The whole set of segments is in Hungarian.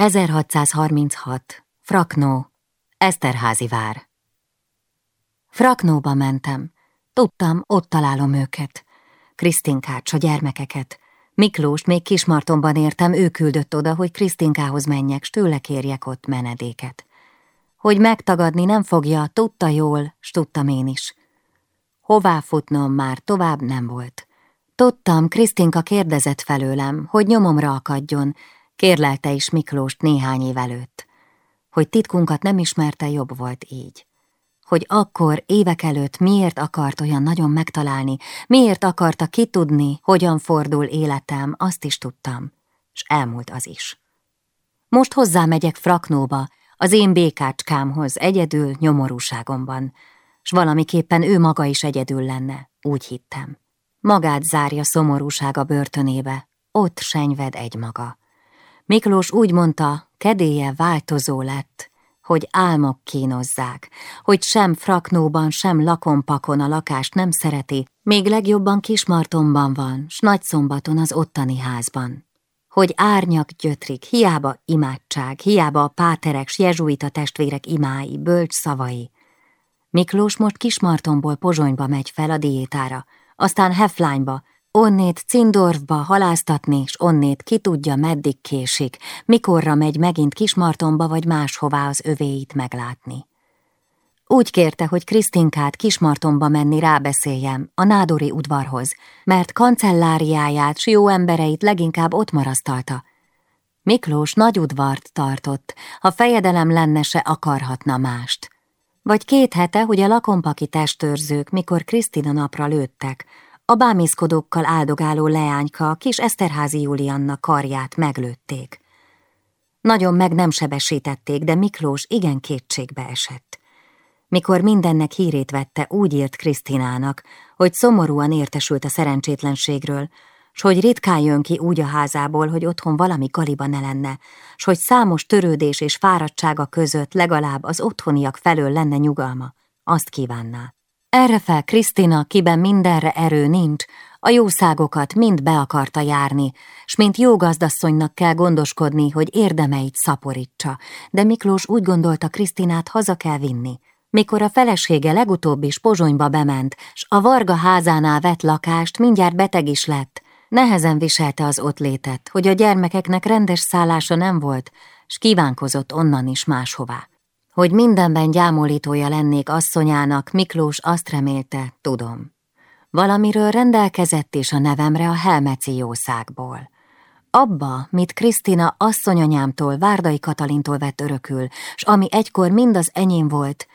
1636. Fraknó. Eszterházi vár. Fraknóba mentem. Tudtam, ott találom őket. Krisztinkát, a gyermekeket. Miklóst még Kismartonban értem, ő küldött oda, hogy Krisztinkához menjek, s tőle kérjek ott menedéket. Hogy megtagadni nem fogja, tudta jól, s tudtam én is. Hová futnom már tovább nem volt. Tudtam, Krisztinka kérdezett felőlem, hogy nyomomra akadjon, kérlelte is Miklóst néhány év előtt. Hogy titkunkat nem ismerte, jobb volt így. Hogy akkor, évek előtt miért akart olyan nagyon megtalálni, miért akarta kitudni, hogyan fordul életem, azt is tudtam, s elmúlt az is. Most hozzámegyek Fraknóba, az én békácskámhoz, egyedül nyomorúságomban, s valamiképpen ő maga is egyedül lenne, úgy hittem. Magát zárja szomorúsága börtönébe, ott senyved egymaga. Miklós úgy mondta, kedélye változó lett, hogy álmok kínozzák, hogy sem fraknóban, sem lakompakon a lakást nem szereti, még legjobban Kismartonban van, s Nagyszombaton az ottani házban. Hogy árnyak gyötrik, hiába imádság, hiába a páterek, s jezsuita testvérek imái, bölcs szavai. Miklós most Kismartonból Pozsonyba megy fel a diétára, aztán Heflányba, onnét Cindorfba haláztatni, s onnét ki tudja, meddig késik, mikorra megy megint Kismartonba vagy máshová az övéit meglátni. Úgy kérte, hogy Krisztinkát Kismartonba menni rábeszéljem, a nádori udvarhoz, mert kancelláriáját s jó embereit leginkább ott marasztalta. Miklós nagy udvart tartott, ha fejedelem lenne se akarhatna mást. Vagy két hete, hogy a lakompaki testőrzők, mikor Krisztina napra lőttek, a bámészkodókkal áldogáló leányka, kis Eszterházi Julianna karját meglőtték. Nagyon meg nem sebesítették, de Miklós igen kétségbe esett. Mikor mindennek hírét vette, úgy írt Krisztinának, hogy szomorúan értesült a szerencsétlenségről, s hogy ritkán jön ki úgy a házából, hogy otthon valami galiba ne lenne, s hogy számos törődés és fáradtsága között legalább az otthoniak felől lenne nyugalma, azt kívánná. Erre fel Krisztina, kiben mindenre erő nincs, a jószágokat mind be akarta járni, s mint jó gazdasszonynak kell gondoskodni, hogy érdemeit szaporítsa, de Miklós úgy gondolta Krisztinát haza kell vinni. Mikor a felesége legutóbb is Pozsonyba bement, s a Varga házánál vett lakást, mindjárt beteg is lett, nehezen viselte az ott létet, hogy a gyermekeknek rendes szállása nem volt, s kívánkozott onnan is máshová. Hogy mindenben gyámolítója lennék asszonyának, Miklós azt remélte, tudom. Valamiről rendelkezett is a nevemre a Helmeci jószágból. Abba, mit Krisztina asszonyanyámtól, Várdai Katalintól vett örökül, s ami egykor mind az enyém volt,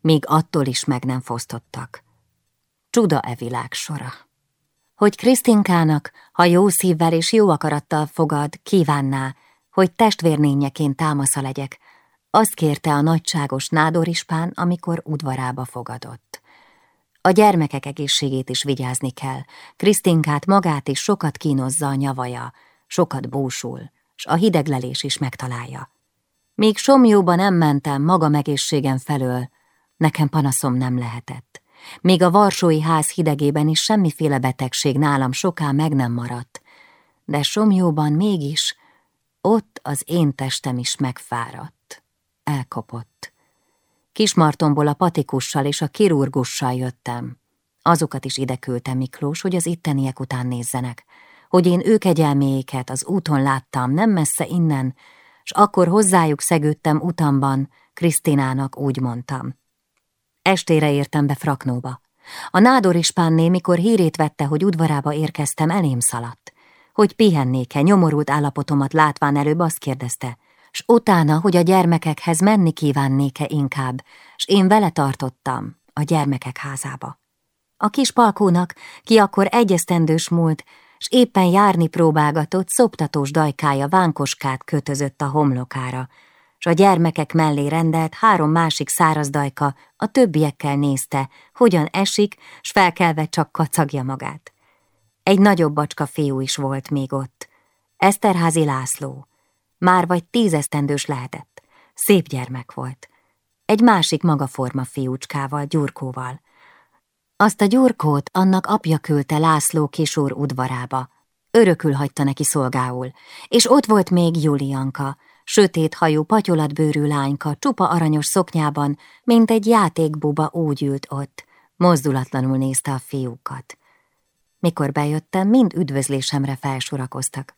még attól is meg nem fosztottak. Csuda e világ sora. Hogy Krisztinkának, ha jó szívvel és jó akarattal fogad, kívánná, hogy testvérnényeként támasza legyek, azt kérte a nagyságos nádorispán, amikor udvarába fogadott. A gyermekek egészségét is vigyázni kell. Krisztinkát magát is sokat kínozza a nyavaja, sokat búsul, s a hideglelés is megtalálja. Míg somjóba nem mentem maga megészségem felől, nekem panaszom nem lehetett. Még a Varsói ház hidegében is semmiféle betegség nálam soká meg nem maradt, de somjóban mégis ott az én testem is megfáradt elkapott. Kismartomból a patikussal és a kirurgussal jöttem. Azokat is ide küldtem Miklós, hogy az itteniek után nézzenek, hogy én ők egyelméjéket az úton láttam, nem messze innen, s akkor hozzájuk szegődtem utamban, Krisztinának úgy mondtam. Estére értem be Fraknóba. A nádor ispánné, mikor hírét vette, hogy udvarába érkeztem, elém szaladt. Hogy pihennék-e, nyomorult állapotomat látván előbb azt kérdezte, s utána, hogy a gyermekekhez menni kívánnék-e inkább, s én vele tartottam a gyermekek házába. A kis palkónak, ki akkor egyesztendős múlt, s éppen járni próbálgatott, szoptatós dajkája vánkoskát kötözött a homlokára, s a gyermekek mellé rendelt három másik száraz dajka a többiekkel nézte, hogyan esik, s felkelve csak kacagja magát. Egy nagyobb bacska fiú is volt még ott, Eszterházi László, már vagy tízesztendős lehetett. Szép gyermek volt. Egy másik magaforma fiúcskával, Gyurkóval. Azt a Gyurkót annak apja küldte László kisúr udvarába. Örökül hagyta neki szolgául, és ott volt még Julianka, sötét hajú, patyolatbőrű lányka, csupa aranyos szoknyában, mint egy játékbuba úgy ült ott, mozdulatlanul nézte a fiúkat. Mikor bejöttem, mind üdvözlésemre felsorakoztak.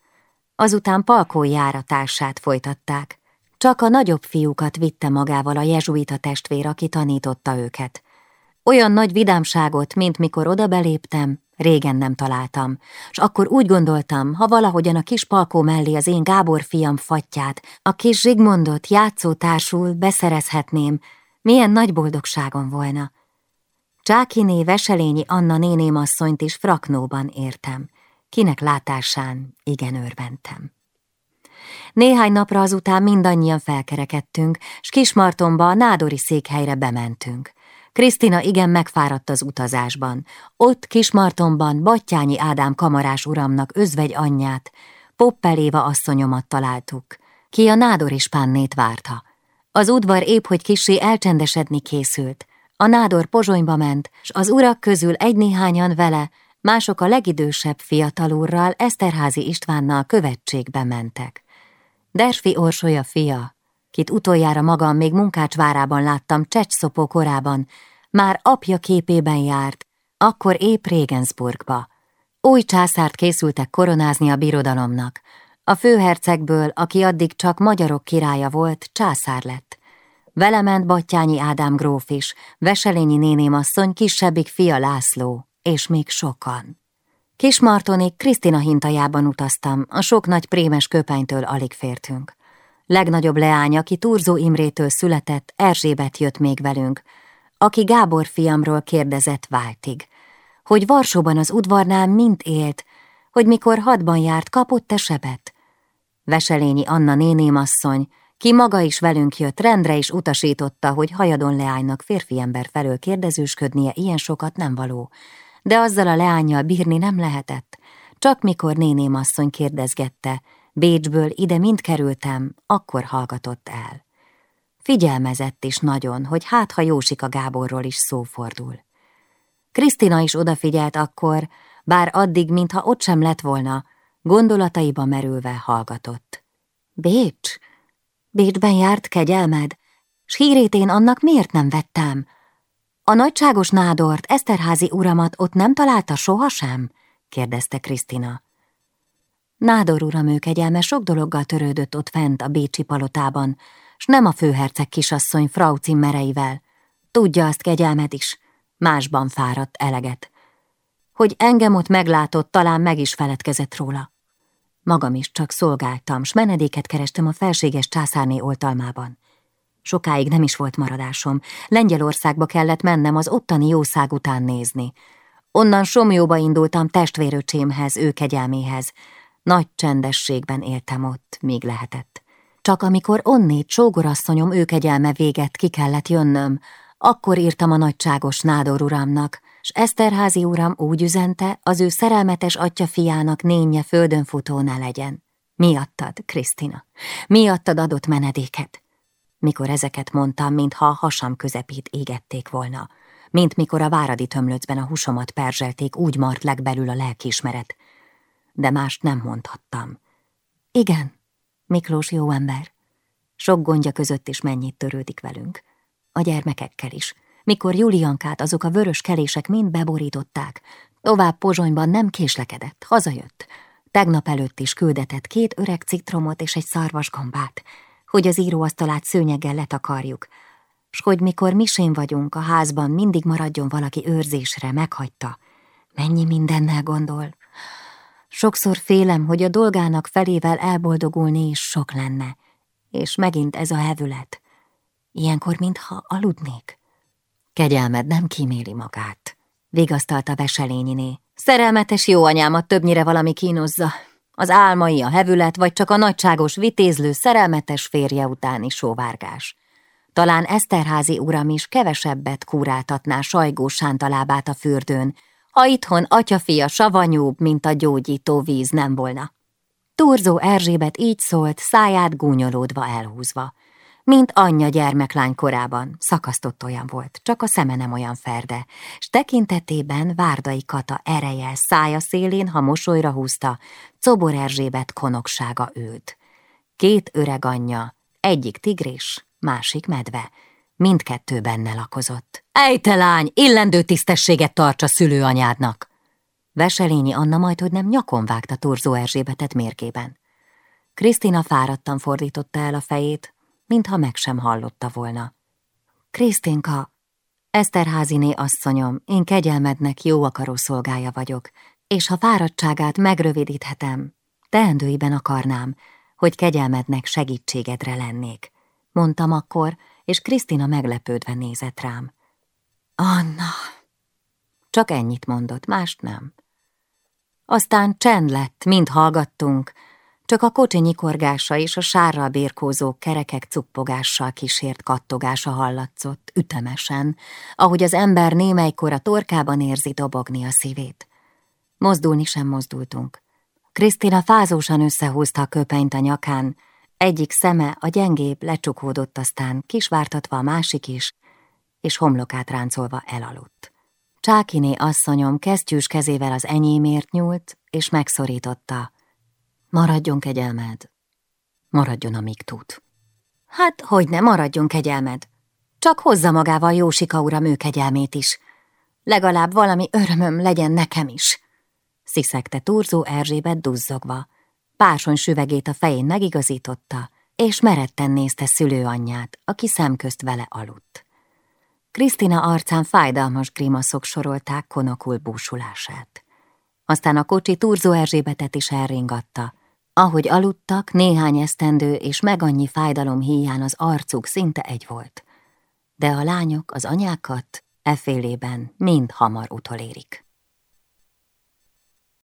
Azután Palkó járatását folytatták. Csak a nagyobb fiúkat vitte magával a jezsuita testvér, aki tanította őket. Olyan nagy vidámságot, mint mikor oda beléptem, régen nem találtam, és akkor úgy gondoltam, ha valahogyan a kis palkó mellé az én Gábor fiam fattyát, a kis Zsigmondot játszótársul beszerezhetném, milyen nagy boldogságom volna. Csákiné Veselényi Anna nénémasszonyt is fraknóban értem, kinek látásán igen örventem. Néhány napra azután mindannyian felkerekedtünk, s Kismartonba a nádori székhelyre bementünk. Krisztina igen megfáradt az utazásban. Ott Kismartonban Battyányi Ádám kamarás uramnak özvegy anyját, Poppeléva asszonyomat találtuk, ki a nádor is pánnét várta. Az udvar épp, hogy kisé elcsendesedni készült. A nádor pozsonyba ment, s az urak közül egy-néhányan vele, mások a legidősebb fiatalúrral Eszterházi Istvánnal követségbe mentek. Dersfi Orsolya fia, kit utoljára magam még munkácsvárában láttam Csecsszopó korában, már apja képében járt, akkor épp Regensburgba. Új császárt készültek koronázni a birodalomnak. A főhercegből, aki addig csak magyarok királya volt, császár lett. Vele ment Battyányi Ádám gróf is, Veselényi nénémasszony kisebbik fia László, és még sokan. Kismartonig Krisztina hintajában utaztam, a sok nagy prémes köpenytől alig fértünk. Legnagyobb leánya, aki Turzó Imrétől született, Erzsébet jött még velünk, aki Gábor fiamról kérdezett váltig, hogy Varsóban az udvarnál mint élt, hogy mikor hadban járt, kapott-e sebet. Veselényi Anna nénémasszony, ki maga is velünk jött, rendre is utasította, hogy hajadon leánynak férfi ember felől kérdezősködnie ilyen sokat nem való, de azzal a leányjal bírni nem lehetett. Csak mikor néném asszony kérdezgette, Bécsből ide mind kerültem, akkor hallgatott el. Figyelmezett is nagyon, hogy hát ha Jósika Gáborról is szó fordul. Krisztina is odafigyelt akkor, bár addig, mintha ott sem lett volna, gondolataiba merülve hallgatott. Bécs? Bécsben járt kegyelmed, s hírét én annak miért nem vettem? A nagyságos nádort, Eszterházi uramat ott nem találta sohasem? kérdezte Krisztina. Nádor uram ő kegyelme sok dologgal törődött ott fent a Bécsi palotában, s nem a főherceg kisasszony Frau cimmereivel. Tudja azt kegyelmet is, másban fáradt eleget. Hogy engem ott meglátott, talán meg is feledkezett róla. Magam is csak szolgáltam, s menedéket kerestem a felséges császárné oltalmában. Sokáig nem is volt maradásom. Lengyelországba kellett mennem az ottani jószág után nézni. Onnan Somjóba indultam testvéröcsémhez, ő kegyelméhez. Nagy csendességben éltem ott, míg lehetett. Csak amikor onnét sógorasszonyom ő kegyelme véget ki kellett jönnöm, akkor írtam a nagyságos nádor uramnak, s Eszterházi uram úgy üzente, az ő szerelmetes atya fiának nénye földön futó ne legyen. Miattad, Krisztina, miattad adott menedéket. Mikor ezeket mondtam, mintha a hasam közepét égették volna, mint mikor a váradi tömlöcben a húsomat perzselték, úgy mart legbelül a lelkiismeret. De mást nem mondhattam. Igen, Miklós jó ember. Sok gondja között is mennyit törődik velünk. A gyermekekkel is. Mikor Juliankát azok a vörös kelések mind beborították, tovább Pozsonyban nem késlekedett, hazajött. Tegnap előtt is küldetett két öreg citromot és egy szarvasgambát, hogy az íróasztalát szőnyeggel letakarjuk, s hogy mikor misén vagyunk a házban, mindig maradjon valaki őrzésre, meghagyta. Mennyi mindennel gondol. Sokszor félem, hogy a dolgának felével elboldogulni is sok lenne, és megint ez a hevület. Ilyenkor, mintha aludnék. Kegyelmed nem kíméli magát, vigasztalta Veselényiné. Szerelmetes jó anyámat többnyire valami kínozza, az álmai, a hevület, vagy csak a nagyságos vitézlő szerelmetes férje utáni sóvárgás. Talán Eszterházi uram is kevesebbet kúráltatná sajgó sántalábát a fürdőn, ha itthon atyafia savanyúbb, mint a gyógyító víz nem volna. Turzó Erzsébet így szólt, száját gúnyolódva elhúzva. Mint anyja gyermeklány korában, szakasztott olyan volt, csak a szeme nem olyan ferde, s tekintetében Várdai Kata ereje szája szélén, ha mosolyra húzta, Cobor Erzsébet konoksága ült. Két öreg anyja, egyik tigris, másik medve, mindkettő benne lakozott. Ej, te lány, illendő tisztességet tarts a szülőanyádnak! Veselényi Anna majd, hogy nem nyakon vágta Turzó Erzsébetet mérgében. Krisztina fáradtan fordította el a fejét, mintha meg sem hallotta volna. Krisztinka, Eszterháziné asszonyom, én kegyelmednek jó akaró szolgája vagyok, és ha fáradtságát megrövidíthetem, teendőiben akarnám, hogy kegyelmednek segítségedre lennék. Mondtam akkor, és Krisztina meglepődve nézett rám. Anna! Csak ennyit mondott, mást nem. Aztán csend lett, mind hallgattunk, csak a kocsi nyikorgása és a sárral bérkózó kerekek cuppogással kísért kattogása hallatszott, ütemesen, ahogy az ember némelykor a torkában érzi dobogni a szívét. Mozdulni sem mozdultunk. Krisztina fázósan összehúzta a köpenyt a nyakán, egyik szeme a gyengébb lecsukódott aztán, kisvártatva a másik is, és homlokát ráncolva elaludt. Csákiné asszonyom kesztyűs kezével az enyémért nyúlt, és megszorította. Maradjon kegyelmed, maradjon, amíg tud. Hát, hogy ne maradjon kegyelmed? Csak hozza magával Jósika uram ő kegyelmét is. Legalább valami örömöm legyen nekem is. Sziszegte Turzó Erzsébet duzzogva. Pásony süvegét a fején megigazította, és meretten nézte szülőanyját, aki szemközt vele aludt. Krisztina arcán fájdalmas grimaszok sorolták konokul búsulását. Aztán a kocsi Turzó Erzsébetet is elringatta. Ahogy aludtak, néhány esztendő és meg annyi fájdalom híján az arcuk szinte egy volt. De a lányok az anyákat effélében mind hamar utolérik.